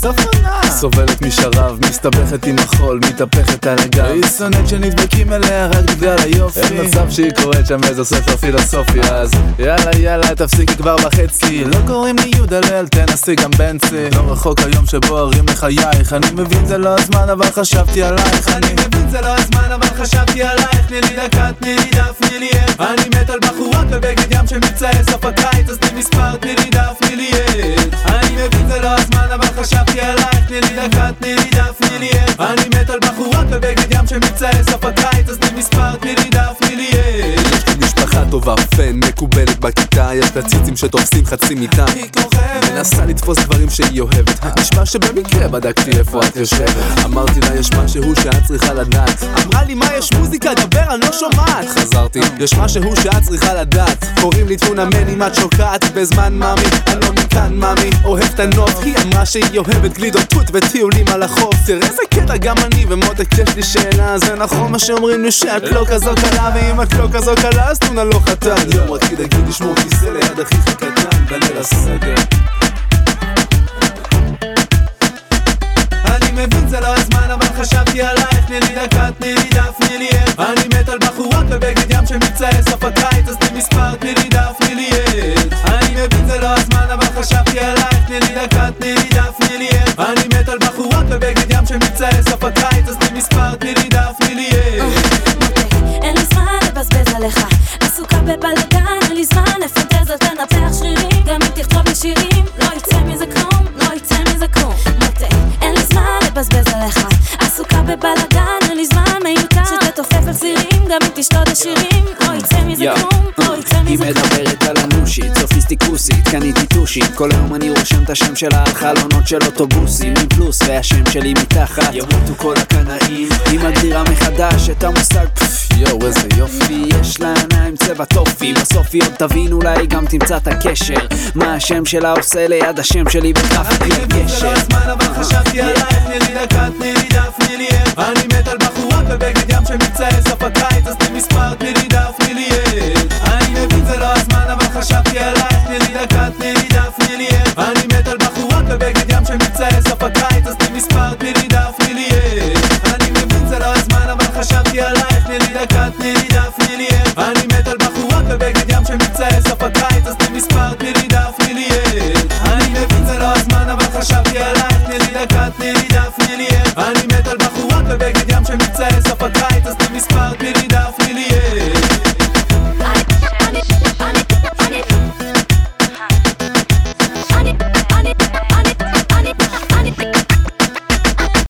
בסוף עונה. סובלת משרב, מסתבכת עם החול, מתהפכת על הגב. היא שונאת שנדבקים אליה רק בגלל היופי. אין מצב שהיא קוראת שם איזה ספר פילוסופיה אז יאללה יאללה תפסיקי כבר בחצי. לא קוראים לי יהודה ליל, תנסי גם בנצי. לא רחוק היום שבו ארים לחייך. אני מבין זה לא הזמן אבל חשבתי עלייך. אני מבין זה לא הזמן אבל חשבתי עלייך. תני לי דקה, תני לי דף, תני לי עט. אני מת על בחורות בבגד ים שמבצעי סוף הקיץ אז תני מספר, תני לי דף, בבגד ים שמבצעי סוף טובה, פן מקובלת בכיתה יש לה ציצים שתופסים חצי מיטה. היא כוכבת. מנסה לתפוס דברים שהיא אוהבת. נשמע שבמקרה בדקתי איפה את יושבת. אמרתי לה יש משהו שאת צריכה לדעת. אמרה לי מה יש מוזיקה, דבר, אני לא שומעת. חזרתי, יש משהו שאת צריכה לדעת. קוראים לי טונה מני, אם את שוקעת בזמן מאמי. אני לא מכאן מאמי, אוהב את הנוף. היא אמרה שהיא אוהבת גלידות תות וטיולים על החוף. תראה איזה קטע גם אני ומותק יש לי שאלה. זה נכון מה שאומרים לי שאת לא כזו קלה ואם את לא כזו קלה אז טונה לא חתן יום רק תדאגי לשמור כיסא ליד אחיך הקטן בליל הסדר. אני מבין זה לא הזמן אבל חשבתי עלייך תני לי דקה, תני לי דף, תני לי עט. אני מת על בחורות בבגד ים שמבצעי סוף הקיץ אז תני מספר, תני לי דף, תני לי עט. אני מבין זה לא הזמן אבל חשבתי עלייך תני לי דקה, תני לי דף, תני לי עט. אני עסוקה בבלאגן, אין לי זמן מיותר. שתתופף על סירים גם אם תשתות השירים לא יצא מזה. כלום, לא יצא היא מזה כלום. מדברת על הנושית, סופיסטיקוסית, קניתי טושית. כל היום אני רושם את השם שלה על חלונות של אוטובוסים עם פלוס והשם שלי מתחת. ימותו כל הקנאים. היא מגדירה מחדש את המושג. יואו איזה יופי. יש לה עיניים צבע טופי בסוף היא עוד תבין אולי גם תמצא את הקשר. מה השם שלה עושה ליד השם שלי בטראפיק אני מבין זה לא הזמן אבל חשבתי עלייך תני לי שמבצעי סוף הקיץ אז תני מספר, תני לי דף, תני לי עט אני מבין זה לא הזמן אבל חשבתי עלייך תני לי דקה, תני לי דף, תני לי עט אני מת על בחורות בבגד ים שמבצעי סוף הקיץ אז תני מספר, תני לי